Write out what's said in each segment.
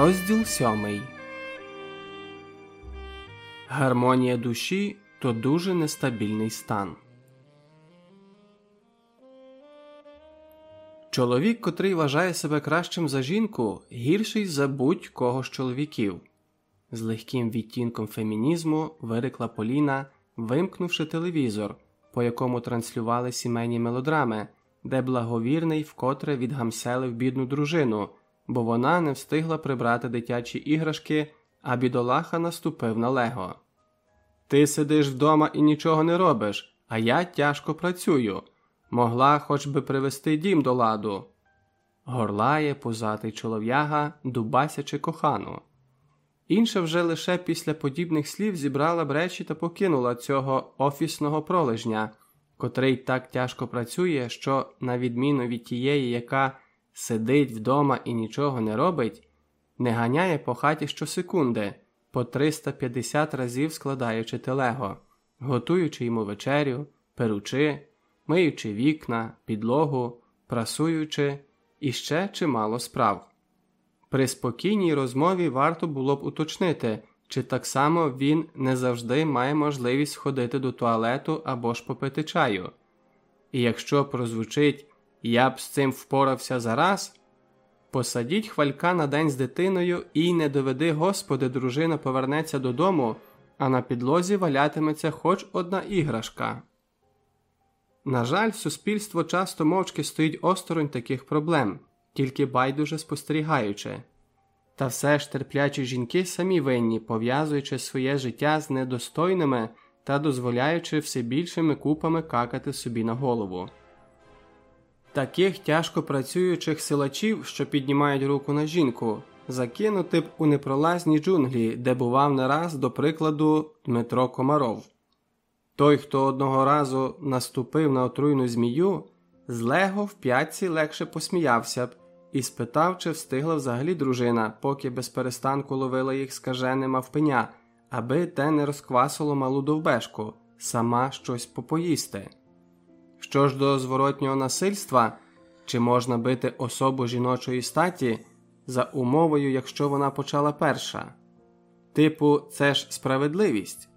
Розділ сьомий Гармонія душі то дуже нестабільний стан. Чоловік, котрий вважає себе кращим за жінку, гірший за будь-кого з чоловіків. З легким відтінком фемінізму вирикла Поліна, вимкнувши телевізор, по якому транслювали сімейні мелодрами, де благовірний вкотре відгамселив бідну дружину, бо вона не встигла прибрати дитячі іграшки, а бідолаха наступив на лего. Ти сидиш вдома і нічого не робиш, а я тяжко працюю. Могла хоч би привести дім до ладу. Горлає позатий чолов'яга, дубасячи кохану. Інша вже лише після подібних слів зібрала б речі та покинула цього офісного пролежня, котрий так тяжко працює, що, на відміну від тієї, яка сидить вдома і нічого не робить, не ганяє по хаті щосекунди, по 350 разів складаючи телего, готуючи йому вечерю, перучи, миючи вікна, підлогу, прасуючи і ще чимало справ. При спокійній розмові варто було б уточнити, чи так само він не завжди має можливість ходити до туалету або ж попити чаю. І якщо прозвучить я б з цим впорався зараз, посадіть хвалька на день з дитиною і не доведи Господи, дружина повернеться додому, а на підлозі валятиметься хоч одна іграшка. На жаль, суспільство часто мовчки стоїть осторонь таких проблем, тільки байдуже спостерігаючи. Та все ж терплячі жінки самі винні, пов'язуючи своє життя з недостойними та дозволяючи все більшими купами какати собі на голову. Таких тяжко працюючих силачів, що піднімають руку на жінку, закинути б у непролазні джунглі, де бував не раз, до прикладу, Дмитро Комаров. Той, хто одного разу наступив на отруйну змію, з лего в п'ятці легше посміявся б і спитав, чи встигла взагалі дружина, поки без перестанку ловила їх скажене мавпеня, аби те не розквасило малу довбешку, сама щось попоїсти. Що ж до зворотнього насильства, чи можна бити особу жіночої статі за умовою, якщо вона почала перша? Типу, це ж справедливість.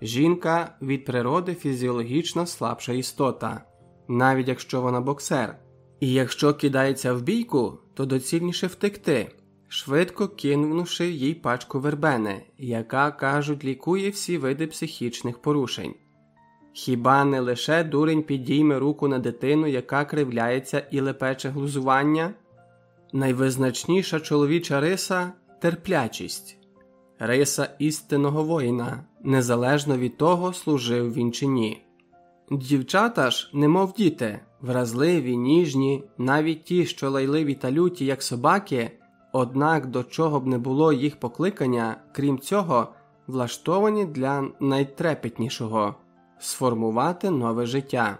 Жінка від природи фізіологічно слабша істота, навіть якщо вона боксер, і якщо кидається в бійку, то доцільніше втекти, швидко кинувши їй пачку вербени, яка, кажуть, лікує всі види психічних порушень. Хіба не лише дурень підійме руку на дитину, яка кривляється і лепече глузування? Найвизначніша чоловіча риса терплячість, риса істинного воїна, незалежно від того, служив він чи ні. Дівчата ж, немов діти, вразливі, ніжні, навіть ті, що лайливі та люті, як собаки, однак до чого б не було їх покликання, крім цього, влаштовані для найтрепетнішого сформувати нове життя,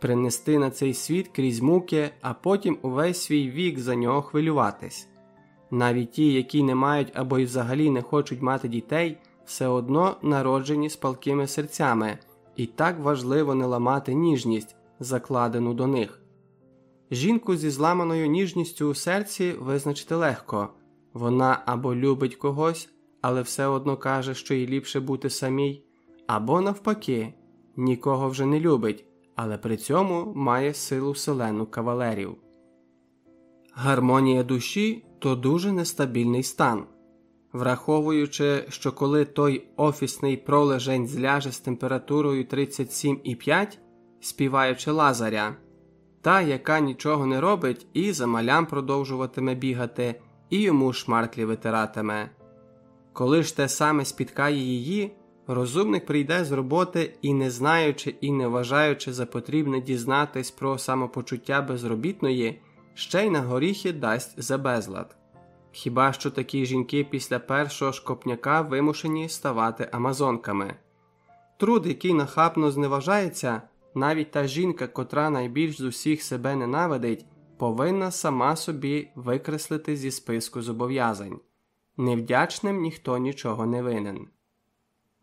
принести на цей світ крізь муки, а потім увесь свій вік за нього хвилюватись. Навіть ті, які не мають або й взагалі не хочуть мати дітей, все одно народжені з палкими серцями, і так важливо не ламати ніжність, закладену до них. Жінку зі зламаною ніжністю у серці визначити легко вона або любить когось, але все одно каже, що їй ліпше бути самій, або навпаки, нікого вже не любить, але при цьому має силу селену кавалерів. Гармонія душі то дуже нестабільний стан. Враховуючи, що коли той офісний пролежень зляже з температурою 37,5, співаючи лазаря, та, яка нічого не робить, і за малям продовжуватиме бігати, і йому шмарклі витиратиме. Коли ж те саме спіткає її, розумник прийде з роботи і, не знаючи і не вважаючи за потрібне дізнатись про самопочуття безробітної, ще й на горіхи дасть за безлад. Хіба що такі жінки після першого шкопняка вимушені ставати амазонками? Труд, який нахабно зневажається, навіть та жінка, котра найбільш з усіх себе ненавидить, повинна сама собі викреслити зі списку зобов'язань. Невдячним ніхто нічого не винен.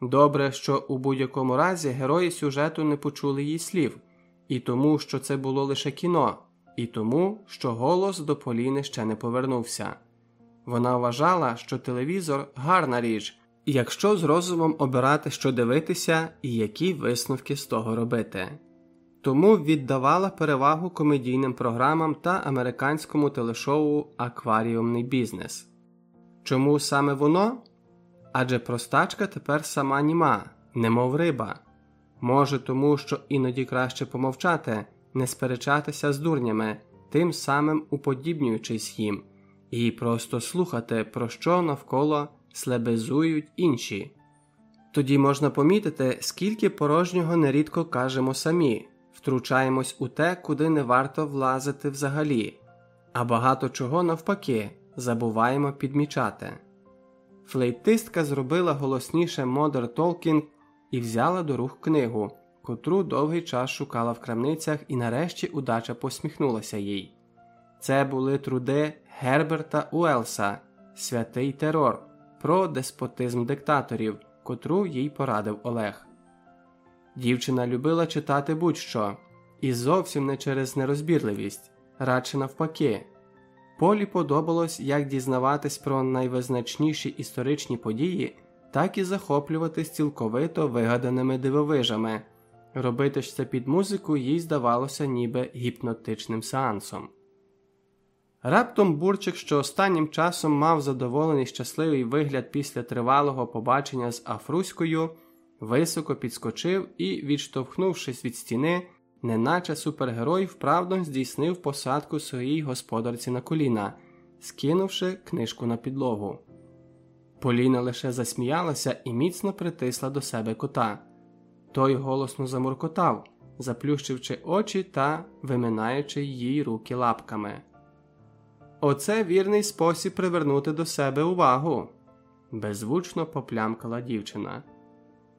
Добре, що у будь-якому разі герої сюжету не почули її слів, і тому, що це було лише кіно, і тому, що голос до Поліни ще не повернувся. Вона вважала, що телевізор гарна річ, якщо з розумом обирати, що дивитися і які висновки з того робити. Тому віддавала перевагу комедійним програмам та американському телешоу Акваріумний бізнес. Чому саме воно? Адже простачка тепер сама німа, немов риба. Може, тому що іноді краще помовчати, не сперечатися з дурнями, тим самим уподібнюючись їм, і просто слухати, про що навколо слебезують інші. Тоді можна помітити, скільки порожнього нерідко кажемо самі, втручаємось у те, куди не варто влазити взагалі, а багато чого навпаки забуваємо підмічати. Флейтистка зробила голосніше Модер Толкінг і взяла до рук книгу, котру довгий час шукала в крамницях, і нарешті удача посміхнулася їй. Це були труди Герберта Уелса, Святий терор про деспотизм диктаторів, котру їй порадив Олег. Дівчина любила читати будь-що, і зовсім не через нерозбірливість, радше навпаки. Полі подобалось як дізнаватись про найвизначніші історичні події, так і захоплюватись цілковито вигаданими дивовижами. Робити ж це під музику їй здавалося ніби гіпнотичним сеансом. Раптом Бурчик, що останнім часом мав задоволений щасливий вигляд після тривалого побачення з Афруською, високо підскочив і, відштовхнувшись від стіни, неначе супергерой вправдом здійснив посадку своїй господарці на коліна, скинувши книжку на підлогу. Поліна лише засміялася і міцно притисла до себе кота. Той голосно замуркотав, заплющивши очі та виминаючи їй руки лапками. Оце вірний спосіб привернути до себе увагу, беззвучно поплямкала дівчина.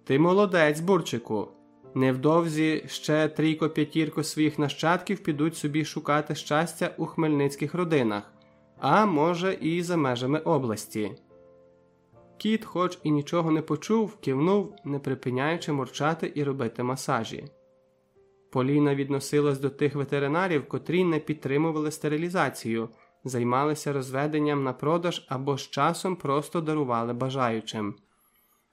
Ти молодець, бурчику. Невдовзі ще трійко п'ятірко своїх нащадків підуть собі шукати щастя у хмельницьких родинах, а може, і за межами області. Кіт, хоч і нічого не почув, кивнув, не припиняючи мурчати і робити масажі. Поліна відносилась до тих ветеринарів, котрі не підтримували стерилізацію, займалися розведенням на продаж або з часом просто дарували бажаючим.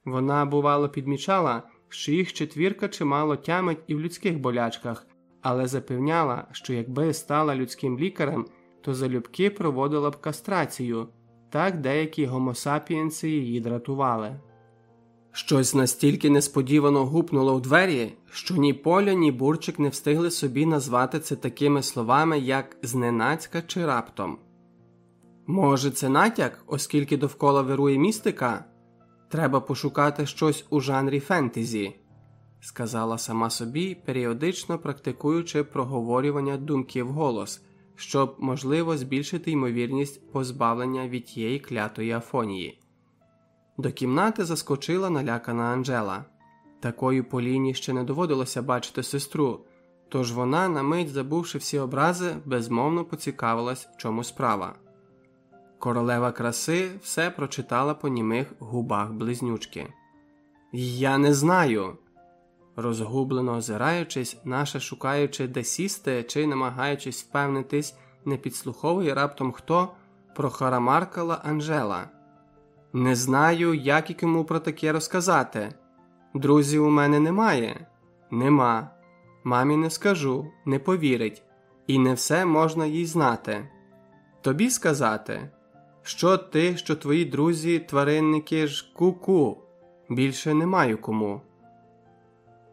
Вона, бувало, підмічала, що їх четвірка чимало тямить і в людських болячках, але запевняла, що якби стала людським лікарем, то залюбки проводила б кастрацію. Так деякі гомосапієнси її дратували. Щось настільки несподівано гупнуло в двері, що ні Поля, ні Бурчик не встигли собі назвати це такими словами, як зненацька чи раптом. Може, це натяк, оскільки довкола вирує містика? Треба пошукати щось у жанрі фентезі, сказала сама собі, періодично практикуючи проговорювання думки вголос, щоб, можливо, збільшити ймовірність позбавлення від тієї клятої афонії. До кімнати заскочила налякана Анжела. Такою Поліні ще не доводилося бачити сестру, тож вона, на мить забувши всі образи, безмовно поцікавилась, в чому справа. Королева краси все прочитала по німих губах близнючки. Я не знаю. Розгублено озираючись, наша шукаючи, де сісти чи намагаючись впевнитись, не підслуховує раптом хто прохарамаркала Анжела. Не знаю, як і кому про таке розказати. Друзів у мене немає, нема. Мамі не скажу, не повірить, і не все можна їй знати. Тобі сказати, що ти, що твої друзі, тваринники ж ку-ку, більше не маю кому.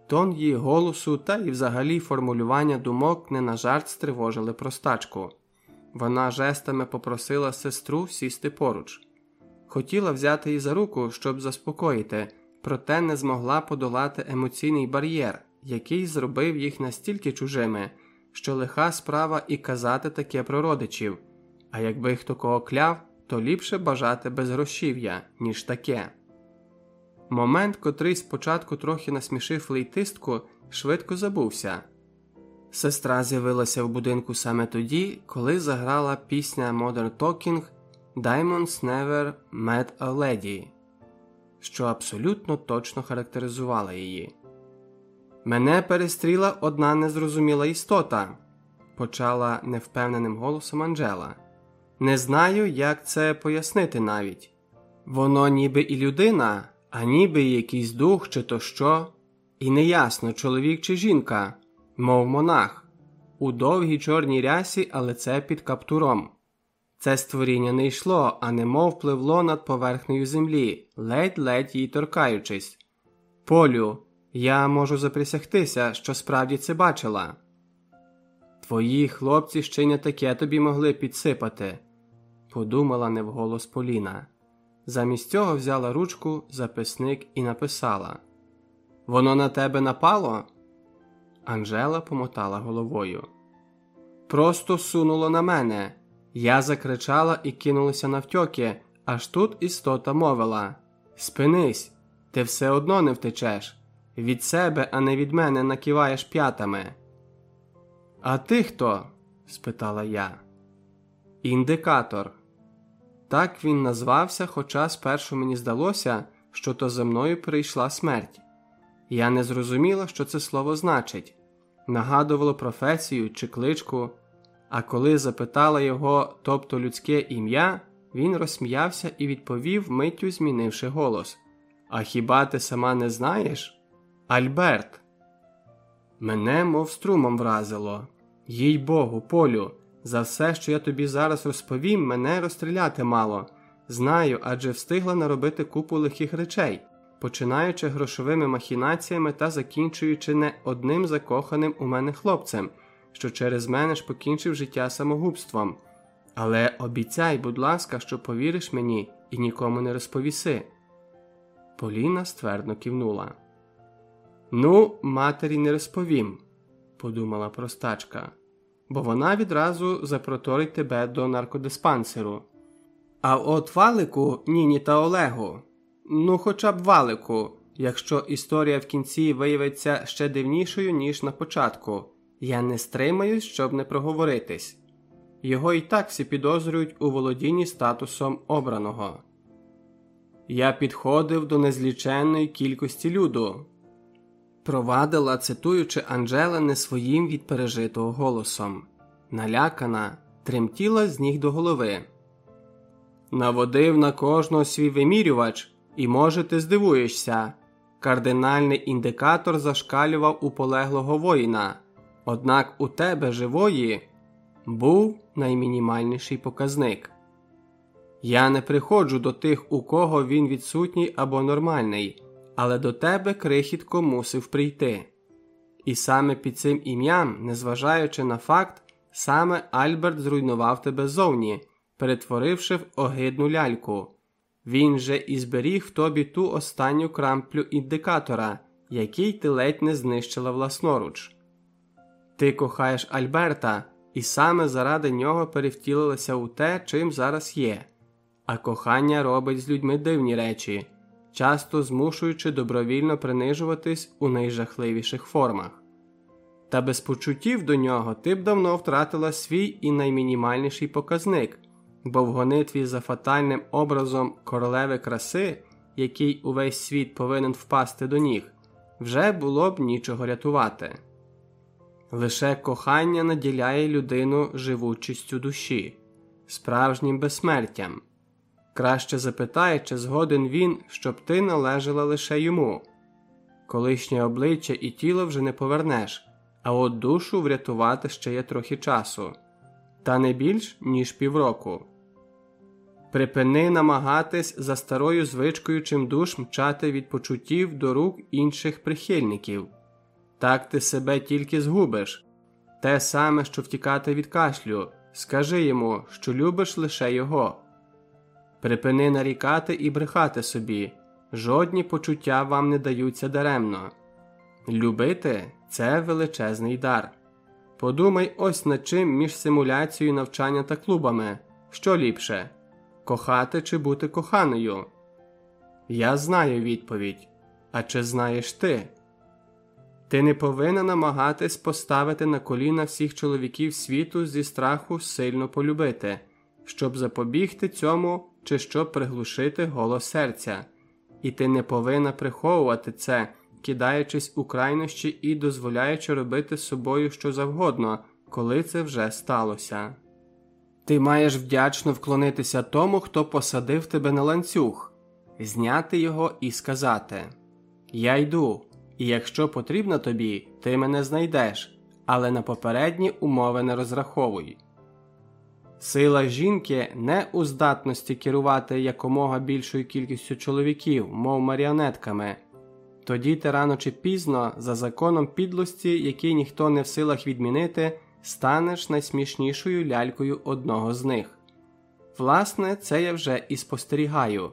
Тон її голосу та і взагалі формулювання думок не на жарт стривожили простачку. Вона жестами попросила сестру сісти поруч. Хотіла взяти її за руку, щоб заспокоїти, проте не змогла подолати емоційний бар'єр, який зробив їх настільки чужими, що лиха справа і казати таке про родичів. А якби хто кого кляв, то ліпше бажати безгрошів'я, ніж таке. Момент, котрий спочатку трохи насмішив флейтистку, швидко забувся. Сестра з'явилася в будинку саме тоді, коли заграла пісня Modern Talking Diamonds Never Met a Lady, що абсолютно точно характеризувала її. Мене перестріла одна незрозуміла істота, почала невпевненим голосом Анджела. Не знаю, як це пояснити навіть. Воно ніби і людина, а ніби і якийсь дух, чи то що, і неясно, чоловік чи жінка, мов монах, у довгій чорній рясі, але це під каптуром. Це створіння не йшло, а немов пливло над поверхнею землі, ледь-ледь їй торкаючись. Полю, я можу заприсягтися, що справді це бачила. Твої хлопці ще не таке тобі могли підсипати, подумала невголос Поліна. Замість цього взяла ручку, записник і написала Воно на тебе напало? Анжела помотала головою. Просто сунуло на мене. Я закричала і кинулася навтьоки, аж тут істота мовила Спинись, ти все одно не втечеш. Від себе, а не від мене накиваєш п'ятами. А ти хто? спитала я. Індикатор. Так він назвався, хоча спершу мені здалося, що то за мною прийшла смерть. Я не зрозуміла, що це слово значить, нагадувало професію чи кличку, а коли запитала його, тобто людське ім'я, він розсміявся і відповів, миттю змінивши голос: А хіба ти сама не знаєш? Альберт. Мене, мов струмом вразило. Їй Богу, Полю, за все, що я тобі зараз розповім, мене розстріляти мало. Знаю, адже встигла наробити купу лихих речей, починаючи грошовими махінаціями та закінчуючи не одним закоханим у мене хлопцем, що через мене ж покінчив життя самогубством. Але обіцяй, будь ласка, що повіриш мені і нікому не розповіси. Поліна ствердно кивнула. Ну, матері не розповім, подумала простачка, бо вона відразу запроторить тебе до наркодиспансеру. А от валику, Ніні та Олегу, ну хоча б валику, якщо історія в кінці виявиться ще дивнішою, ніж на початку, я не стримаюсь, щоб не проговоритись. Його і так всі підозрюють у володінні статусом обраного. Я підходив до незліченної кількості люду провадила, цитуючи Анджела своїм від пережитого голосом, налякана, тремтіла з ніг до голови. Наводив на кожного свій вимірювач, і, може, ти здивуєшся. Кардинальний індикатор зашкалював у полеглого воїна, однак у тебе живої був наймінімальніший показник. Я не приходжу до тих, у кого він відсутній або нормальний, але до тебе крихітко мусив прийти. І саме під цим ім'ям, незважаючи на факт, саме Альберт зруйнував тебе зовні, перетворивши в огидну ляльку. Він же і зберіг в тобі ту останню крамплю індикатора, який ти ледь не знищила власноруч. Ти кохаєш Альберта, і саме заради нього перевтілилася у те, чим зараз є, а кохання робить з людьми дивні речі часто змушуючи добровільно принижуватись у найжахливіших формах. Та без почуттів до нього ти б давно втратила свій і наймінімальніший показник, бо в гонитві за фатальним образом королеви краси, який увесь світ повинен впасти до ніг, вже було б нічого рятувати. Лише кохання наділяє людину живучістю душі, справжнім безсмертям. Краще запитай, чи згоден він, щоб ти належала лише йому. Колишнє обличчя і тіло вже не повернеш, а от душу врятувати ще є трохи часу, та не більш, ніж півроку. Припини намагатись за старою звичкою чимдуж мчати від почуттів до рук інших прихильників. Так ти себе тільки згубиш, те саме, що втікати від кашлю. Скажи йому, що любиш лише його. Припини нарікати і брехати собі, жодні почуття вам не даються даремно. Любити це величезний дар. Подумай ось над чим між симуляцією навчання та клубами, що ліпше кохати чи бути коханою. Я знаю відповідь. А чи знаєш ти? Ти не повинна намагатись поставити на коліна всіх чоловіків світу зі страху сильно полюбити, щоб запобігти цьому чи щоб приглушити голос серця, і ти не повинна приховувати це, кидаючись у крайнощі і дозволяючи робити з собою що завгодно, коли це вже сталося. Ти маєш вдячно вклонитися тому, хто посадив тебе на ланцюг, зняти його і сказати Я йду, і якщо потрібно тобі, ти мене знайдеш, але на попередні умови не розраховуй. Сила жінки не у здатності керувати якомога більшою кількістю чоловіків, мов маріонетками. Тоді ти рано чи пізно, за законом підлості, який ніхто не в силах відмінити, станеш найсмішнішою лялькою одного з них. Власне, це я вже і спостерігаю.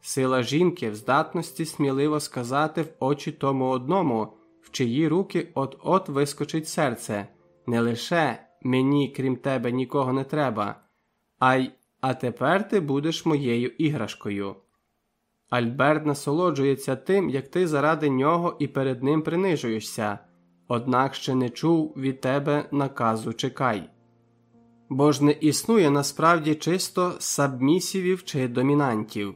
Сила жінки в здатності сміливо сказати в очі тому одному, в чиї руки от-от вискочить серце, не лише мені, крім тебе, нікого не треба, а а тепер ти будеш моєю іграшкою. Альберт насолоджується тим, як ти заради нього і перед ним принижуєшся, однак ще не чув від тебе наказу чекай. Бо ж не існує насправді чисто сабмісівів чи домінантів.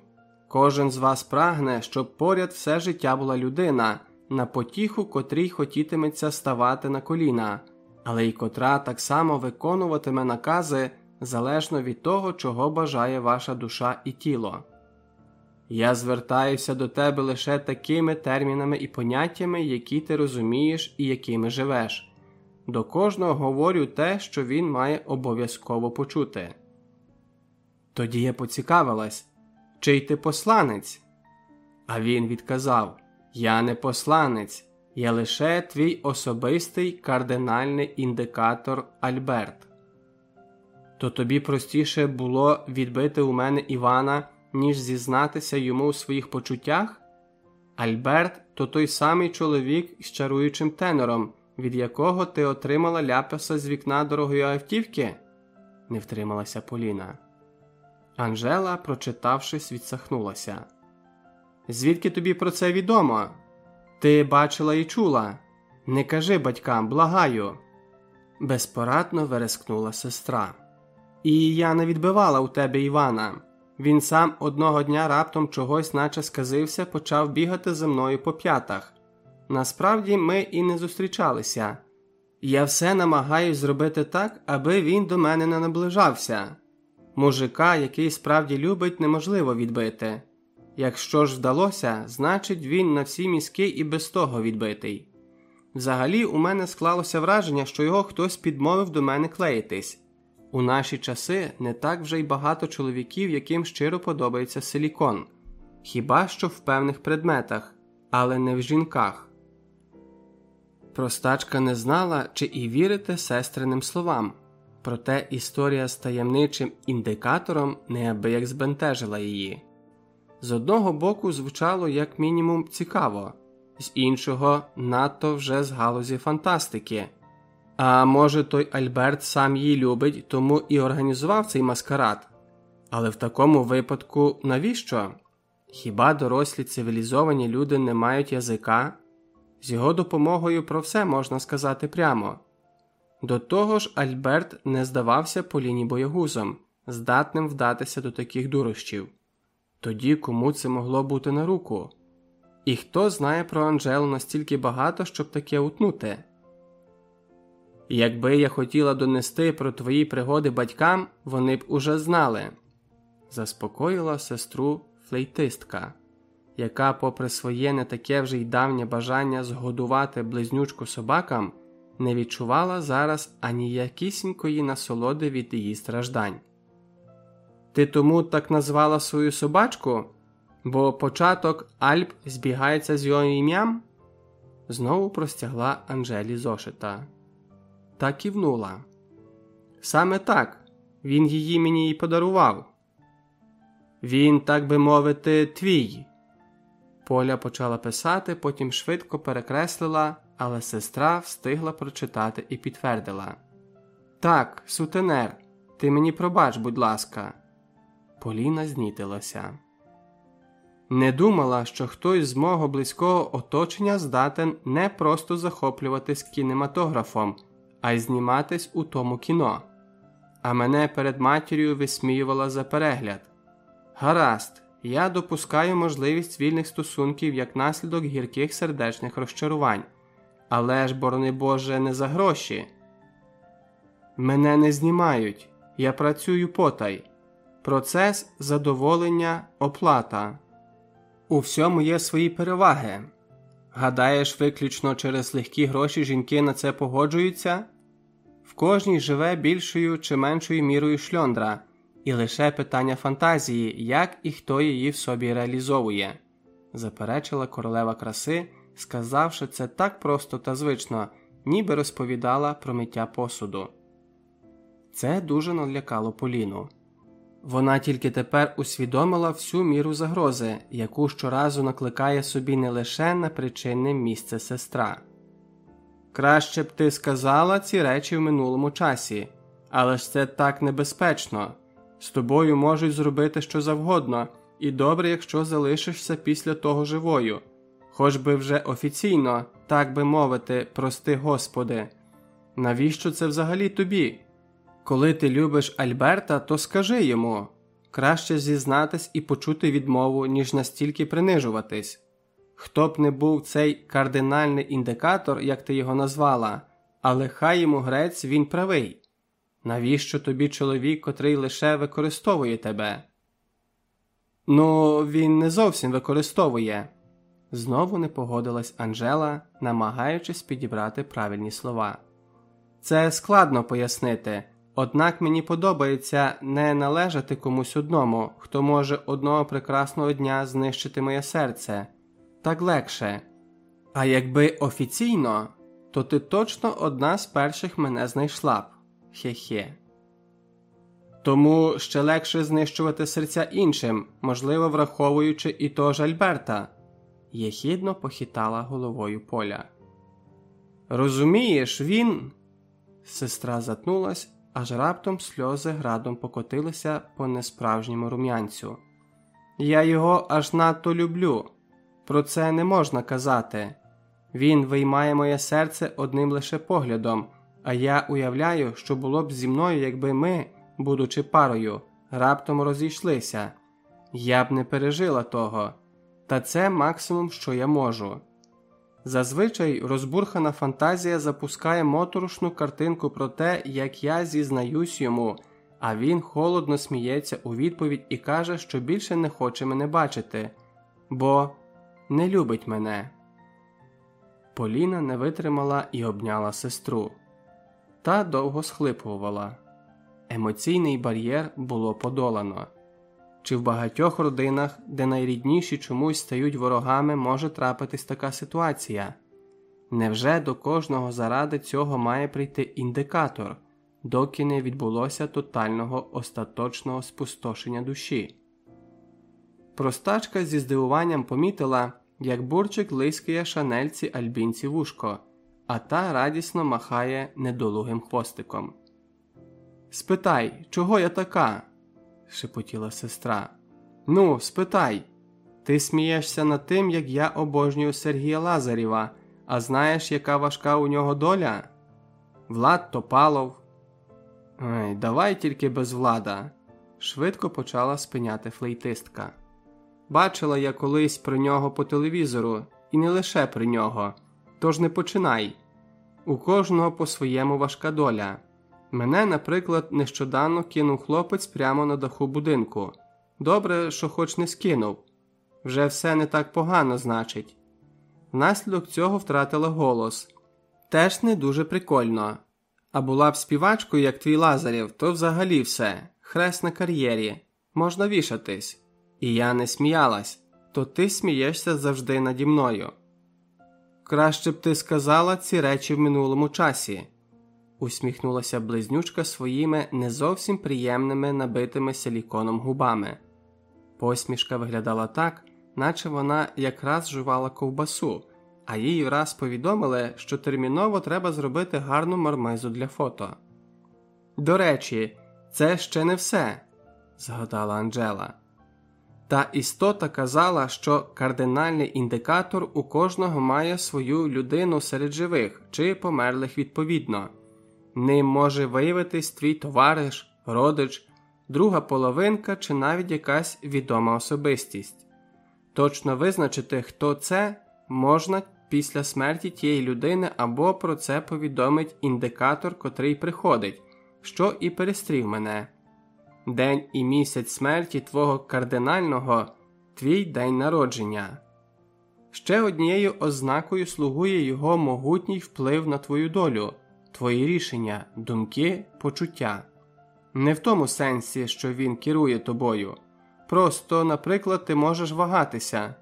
Кожен з вас прагне, щоб поряд все життя була людина, на потіху котрій хотітиметься ставати на коліна, але й котра так само виконуватиме накази залежно від того, чого бажає ваша душа і тіло. Я звертаюся до тебе лише такими термінами і поняттями, які ти розумієш і якими живеш. До кожного говорю те, що він має обов'язково почути. Тоді я поцікавилась, чий ти посланець? А він відказав Я не посланець, я лише твій особистий кардинальний індикатор Альберт. То тобі простіше було відбити у мене Івана ніж зізнатися йому у своїх почуттях? Альберт то той самий чоловік з чаруючим тенором, від якого ти отримала ляпаса з вікна дорогої автівки? не втрималася Поліна. Анжела, прочитавшись, відсахнулася. Звідки тобі про це відомо? Ти бачила і чула. Не кажи батькам, благаю. Безпорадно верескнула сестра. І я не відбивала у тебе Івана. Він сам одного дня раптом чогось, наче сказився, почав бігати за мною по п'ятах. Насправді ми і не зустрічалися. Я все намагаюсь зробити так, аби він до мене не наближався. Мужика, який справді любить, неможливо відбити. Якщо ж вдалося, значить він на всі мізки і без того відбитий. Взагалі, у мене склалося враження, що його хтось підмовив до мене клеїтись. У наші часи не так вже й багато чоловіків, яким щиро подобається силікон, хіба що в певних предметах, але не в жінках. Простачка не знала, чи і вірити сестриним словам, проте історія з таємничим індикатором неабияк збентежила її. З одного боку звучало як мінімум цікаво, з іншого надто вже з галузі фантастики. А може, той Альберт сам її любить, тому і організував цей маскарад. Але в такому випадку навіщо? Хіба дорослі цивілізовані люди не мають язика? З його допомогою про все можна сказати прямо. До того ж, Альберт не здавався Поліні боягузом, здатним вдатися до таких дурощів. Тоді кому це могло бути на руку? І хто знає про Анжелу настільки багато, щоб таке утнути? Якби я хотіла донести про твої пригоди батькам, вони б уже знали, заспокоїла сестру флейтистка, яка, попри своє не таке вже й давнє бажання згодувати близнючку собакам, не відчувала зараз аніякісінької насолоди від її страждань. Ти тому так назвала свою собачку, бо початок Альп збігається з його ім'ям? Знову простягла Анжелі зошита та кивнула. Саме так, він її мені й подарував. Він, так би мовити, твій. Поля почала писати, потім швидко перекреслила, але сестра встигла прочитати і підтвердила Так, сутенер, ти мені пробач, будь ласка. Поліна знітилася. Не думала, що хтось з мого близького оточення здатен не просто захоплюватись кінематографом, а й зніматись у тому кіно. А мене перед матір'ю висміювала за перегляд. Гаразд, я допускаю можливість вільних стосунків як наслідок гірких сердечних розчарувань, але ж, борони Боже, не за гроші. Мене не знімають, Я працюю потай. Процес задоволення, оплата. У всьому є свої переваги. Гадаєш, виключно через легкі гроші жінки на це погоджуються? В кожній живе більшою чи меншою мірою шльондра, і лише питання фантазії, як і хто її в собі реалізовує, заперечила королева краси, сказавши це так просто та звично, ніби розповідала про миття посуду. Це дуже налякало Поліну. Вона тільки тепер усвідомила всю міру загрози, яку щоразу накликає собі не лише на причинне місце сестра. Краще б ти сказала ці речі в минулому часі, але ж це так небезпечно. З тобою можуть зробити що завгодно, і добре, якщо залишишся після того живою, хоч би вже офіційно, так би мовити, прости Господи. Навіщо це взагалі тобі? Коли ти любиш Альберта, то скажи йому краще зізнатись і почути відмову, ніж настільки принижуватись. Хто б не був цей кардинальний індикатор, як ти його назвала, але хай йому грець він правий. Навіщо тобі чоловік, котрий лише використовує тебе? Ну, він не зовсім використовує. Знову не погодилась Анжела, намагаючись підібрати правильні слова. Це складно пояснити. Однак мені подобається не належати комусь одному, хто може одного прекрасного дня знищити моє серце. Так легше. А якби офіційно, то ти точно одна з перших мене знайшла б. Хе-хе. Тому ще легше знищувати серця іншим, можливо, враховуючи і того ж Альберта. Єхідно похитала головою поля. Розумієш, він. Сестра затнулась аж раптом сльози градом покотилися по несправжньому рум'янцю. Я його аж надто люблю. Про це не можна казати. Він виймає моє серце одним лише поглядом, а я уявляю, що було б зі мною, якби ми, будучи парою, раптом розійшлися. Я б не пережила того, та це максимум, що я можу. Зазвичай розбурхана фантазія запускає моторошну картинку про те, як я зізнаюсь йому, а він холодно сміється у відповідь і каже, що більше не хоче мене бачити, бо не любить мене. Поліна не витримала і обняла сестру. Та довго схлипувала. Емоційний бар'єр було подолано. Чи в багатьох родинах, де найрідніші чомусь стають ворогами, може трапитись така ситуація? Невже до кожного заради цього має прийти індикатор, доки не відбулося тотального остаточного спустошення душі? Простачка зі здивуванням помітила, як бурчик лискає шанельці альбінці вушко, а та радісно махає недолугим хвостиком. Спитай, чого я така? Шепотіла сестра. Ну, спитай. Ти смієшся над тим, як я обожнюю Сергія Лазарєва, а знаєш, яка важка у нього доля? Влад Топалов. Ой, давай тільки без влада, швидко почала спиняти флейтистка. Бачила я колись про нього по телевізору, і не лише про нього. Тож не починай. У кожного по своєму важка доля. Мене, наприклад, нещодавно кинув хлопець прямо на даху будинку. Добре, що хоч не скинув. Вже все не так погано, значить. Внаслідок цього втратила голос. Теж не дуже прикольно. А була б співачкою, як твій Лазарів, то взагалі все, хрест на кар'єрі, можна вішатись. І я не сміялась, то ти смієшся завжди наді мною. Краще б ти сказала ці речі в минулому часі усміхнулася близнючка своїми не зовсім приємними набитими силіконом губами. Посмішка виглядала так, наче вона якраз жувала ковбасу, а їй враз повідомили, що терміново треба зробити гарну мармизу для фото. До речі, це ще не все, згадала Анджела. Та істота казала, що кардинальний індикатор у кожного має свою людину серед живих чи померлих відповідно. Ним може виявитись твій товариш, родич, друга половинка чи навіть якась відома особистість. Точно визначити, хто це, можна після смерті тієї людини або про це повідомить індикатор, котрий приходить, що і перестрів мене. День і місяць смерті твого кардинального, твій день народження. Ще однією ознакою слугує його могутній вплив на твою долю, твої рішення, думки, почуття. Не в тому сенсі, що він керує тобою. Просто, наприклад, ти можеш вагатися,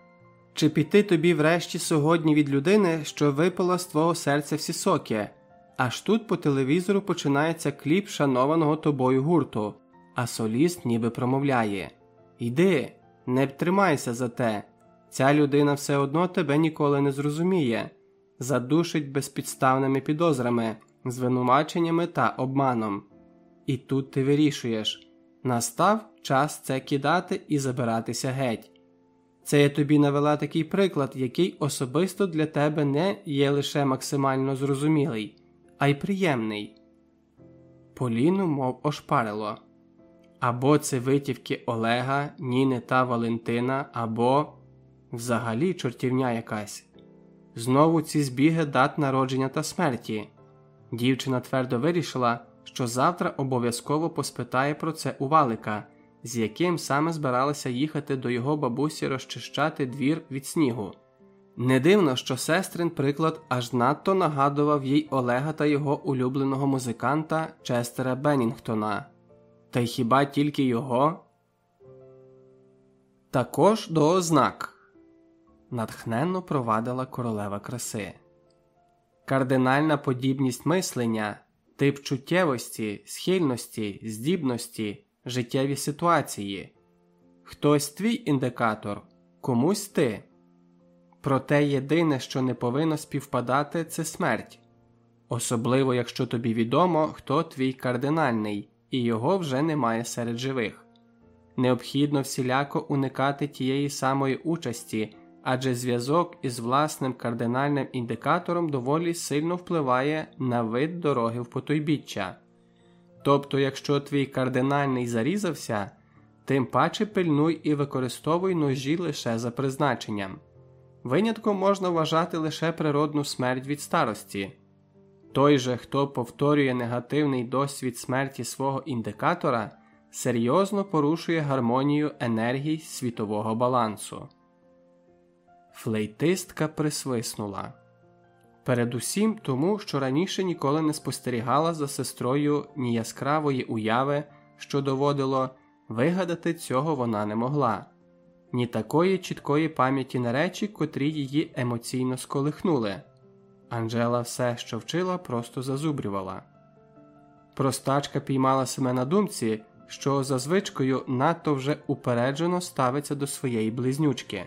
чи піти тобі врешті сьогодні від людини, що випила з твого серця всі соки. Аж тут по телевізору починається кліп шанованого тобою гурту, а соліст ніби промовляє Йди, не тримайся за те. Ця людина все одно тебе ніколи не зрозуміє, задушить безпідставними підозрами, звинуваченнями та обманом. І тут ти вирішуєш настав час це кидати і забиратися геть. Це я тобі навела такий приклад, який особисто для тебе не є лише максимально зрозумілий, а й приємний. Поліну мов ошпарило. Або це витівки Олега, Ніни та Валентина, або взагалі чортівня якась. Знову ці збіги дат народження та смерті. Дівчина твердо вирішила, що завтра обов'язково поспитає про це у Валика, з яким саме збиралася їхати до його бабусі розчищати двір від снігу. Не дивно, що сестрин приклад аж надто нагадував їй Олега та його улюбленого музиканта Честера Беннінгтона. Та й хіба тільки його? Також до ознак натхненно провадила королева краси. Кардинальна подібність мислення, тип чуттєвості, схильності, здібності, життєві ситуації. Хтось твій індикатор, комусь ти. Проте єдине, що не повинно співпадати, це смерть, особливо якщо тобі відомо, хто твій кардинальний, і його вже немає серед живих. Необхідно всіляко уникати тієї самої участі, адже зв'язок із власним кардинальним індикатором доволі сильно впливає на вид дороги в потойбіччя. Тобто, якщо твій кардинальний зарізався, тим паче пильнуй і використовуй ножі лише за призначенням. Винятком можна вважати лише природну смерть від старості. Той же, хто повторює негативний досвід смерті свого індикатора, серйозно порушує гармонію енергій світового балансу. Флейтистка присвиснула. Передусім тому, що раніше ніколи не спостерігала за сестрою ні яскравої уяви, що доводило, вигадати цього вона не могла, ні такої чіткої пам'яті на речі, котрі її емоційно сколихнули. Анжела все, що вчила, просто зазубрювала. Простачка піймала себе на думці, що за звичкою надто вже упереджено ставиться до своєї близнючки.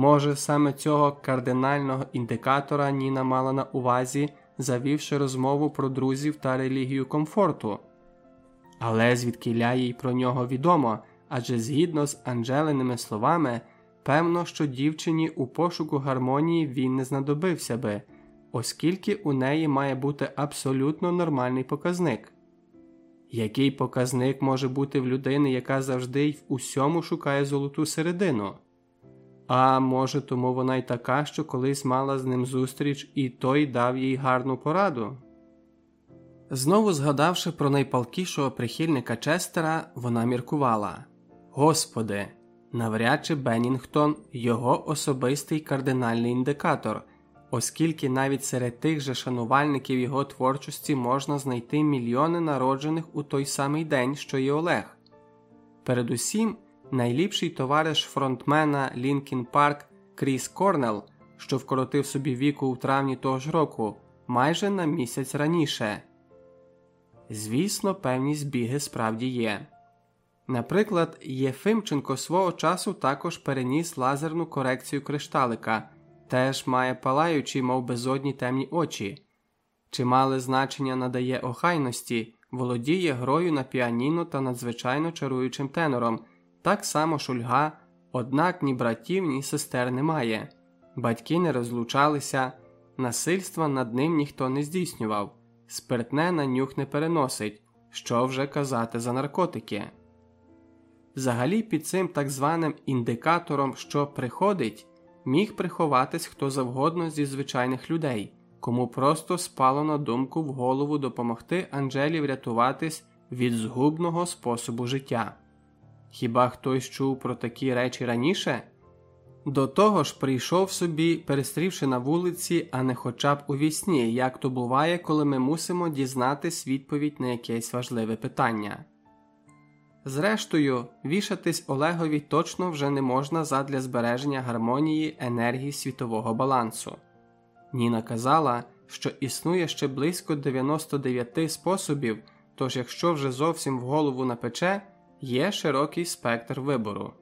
Може, саме цього кардинального індикатора Ніна мала на увазі, завівши розмову про друзів та релігію комфорту, але звідкиля їй про нього відомо, адже згідно з Анджелиними словами, певно, що дівчині у пошуку гармонії він не знадобився би, оскільки у неї має бути абсолютно нормальний показник. Який показник може бути в людини, яка завжди й в усьому шукає золоту середину? А може, тому вона й така, що колись мала з ним зустріч, і той дав їй гарну пораду. Знову згадавши про найпалкішого прихильника Честера, вона міркувала Господи, навряд чи Беннінгтон його особистий кардинальний індикатор, оскільки навіть серед тих же шанувальників його творчості можна знайти мільйони народжених у той самий день, що й Олег. Передусім найліпший товариш фронтмена Лінкін Парк Кріс Корнел, що вкоротив собі віку у травні того ж року, майже на місяць раніше. Звісно, певні збіги справді є. Наприклад, Єфимченко свого часу також переніс лазерну корекцію кришталика, теж має палаючі, мов безодні темні очі, чимале значення надає охайності, володіє грою на піаніно та надзвичайно чаруючим тенором, так само шульга, однак ні братів, ні сестер немає, батьки не розлучалися, насильства над ним ніхто не здійснював, спиртне на нюх не переносить, що вже казати за наркотики. Взагалі під цим так званим індикатором, що приходить, міг приховатись хто завгодно зі звичайних людей, кому просто спало на думку в голову допомогти Анжелі врятуватись від згубного способу життя. Хіба хтось чув про такі речі раніше? До того ж, прийшов собі, перестрівши на вулиці, а не хоча б у вісні, як то буває, коли ми мусимо дізнатись відповідь на якесь важливе питання. Зрештою, вішатись Олегові точно вже не можна задля збереження гармонії енергії світового балансу. Ніна казала, що існує ще близько 99 способів, тож якщо вже зовсім в голову напече, є широкий спектр вибору.